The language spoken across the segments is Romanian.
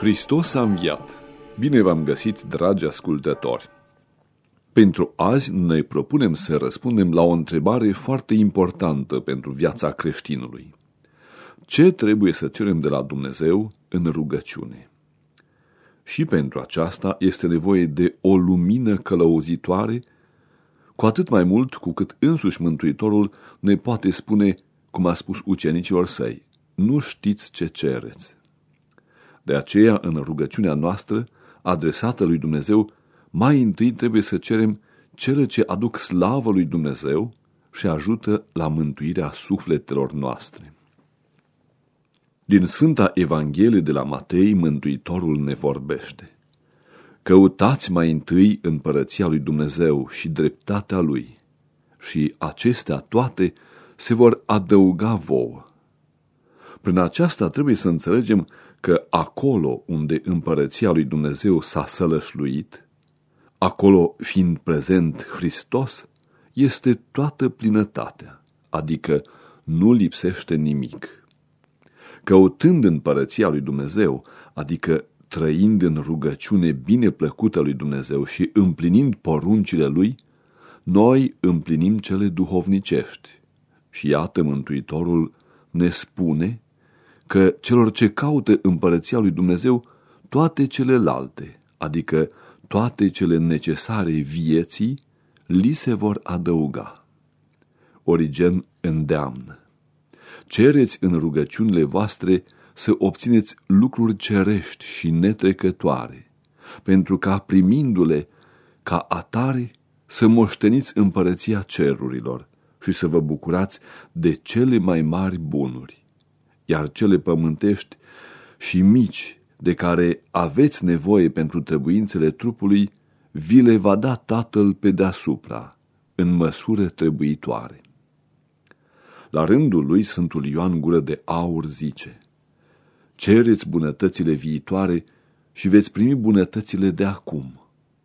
Hristos a înviat! Bine v-am găsit, dragi ascultători! Pentru azi ne propunem să răspundem la o întrebare foarte importantă pentru viața creștinului. Ce trebuie să cerem de la Dumnezeu în rugăciune? Și pentru aceasta este nevoie de o lumină călăuzitoare cu atât mai mult cu cât însuși Mântuitorul ne poate spune, cum a spus ucenicilor săi, nu știți ce cereți. De aceea, în rugăciunea noastră, adresată lui Dumnezeu, mai întâi trebuie să cerem cele ce aduc slavă lui Dumnezeu și ajută la mântuirea sufletelor noastre. Din Sfânta Evanghelie de la Matei, Mântuitorul ne vorbește. Căutați mai întâi împărăția lui Dumnezeu și dreptatea lui, și acestea toate se vor adăuga vouă. Prin aceasta trebuie să înțelegem că acolo unde împărăția lui Dumnezeu s-a sălășluit, acolo fiind prezent Hristos, este toată plinătatea, adică nu lipsește nimic. Căutând împărăția lui Dumnezeu, adică trăind în rugăciune bine plăcută lui Dumnezeu și împlinind poruncile lui, noi împlinim cele duhovnicești. Și iată Mântuitorul ne spune că celor ce caută împărăția lui Dumnezeu, toate celelalte, adică toate cele necesare vieții, li se vor adăuga. Origen îndeamnă. Cereți în rugăciunile voastre să obțineți lucruri cerești și netrecătoare, pentru ca primindu-le ca atare să moșteniți împărăția cerurilor și să vă bucurați de cele mai mari bunuri iar cele pământești și mici de care aveți nevoie pentru trebuințele trupului, vi le va da Tatăl pe deasupra, în măsură trebuitoare. La rândul lui Sfântul Ioan Gură de Aur zice, Cereți bunătățile viitoare și veți primi bunătățile de acum.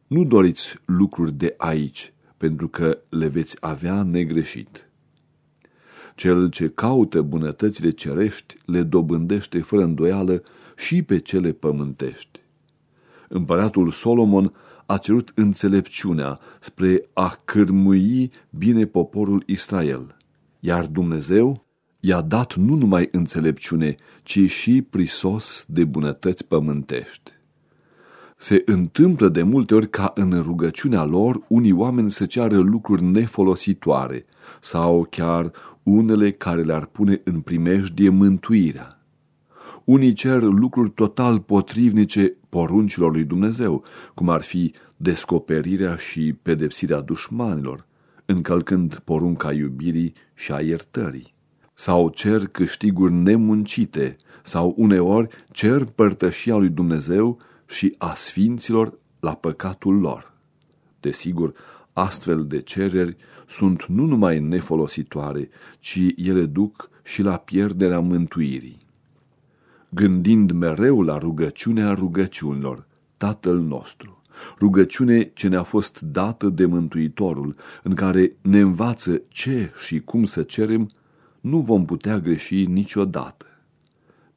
Nu doriți lucruri de aici, pentru că le veți avea negreșit. Cel ce caută bunătățile cerești le dobândește fără îndoială și pe cele pământești. Împăratul Solomon a cerut înțelepciunea spre a cârmui bine poporul Israel, iar Dumnezeu i-a dat nu numai înțelepciune, ci și prisos de bunătăți pământești. Se întâmplă de multe ori ca în rugăciunea lor unii oameni să ceară lucruri nefolositoare sau chiar unele care le-ar pune în primejdie mântuirea. Unii cer lucruri total potrivnice poruncilor lui Dumnezeu, cum ar fi descoperirea și pedepsirea dușmanilor, încălcând porunca iubirii și a iertării. Sau cer câștiguri nemuncite, sau uneori cer părtășia lui Dumnezeu și a sfinților la păcatul lor. Desigur, Astfel de cereri sunt nu numai nefolositoare, ci ele duc și la pierderea mântuirii. Gândind mereu la rugăciunea rugăciunilor, Tatăl nostru, rugăciune ce ne-a fost dată de Mântuitorul, în care ne învață ce și cum să cerem, nu vom putea greși niciodată.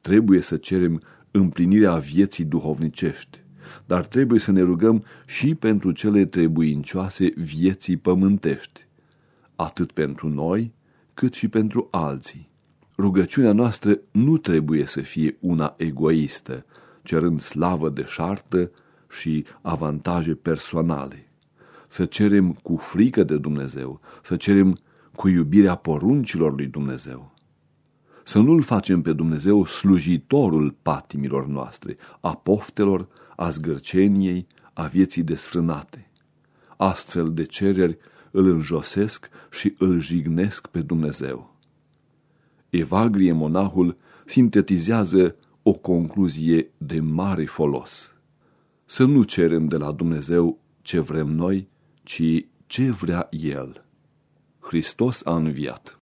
Trebuie să cerem împlinirea vieții duhovnicești, dar trebuie să ne rugăm și pentru cele trebuincioase vieții pământești, atât pentru noi, cât și pentru alții. Rugăciunea noastră nu trebuie să fie una egoistă, cerând slavă de șartă și avantaje personale. Să cerem cu frică de Dumnezeu, să cerem cu iubirea poruncilor lui Dumnezeu. Să nu-L facem pe Dumnezeu slujitorul patimilor noastre, a poftelor, a zgârceniei, a vieții desfrânate. Astfel de cereri îl înjosesc și îl jignesc pe Dumnezeu. Evagrie monahul sintetizează o concluzie de mare folos. Să nu cerem de la Dumnezeu ce vrem noi, ci ce vrea El. Hristos a înviat.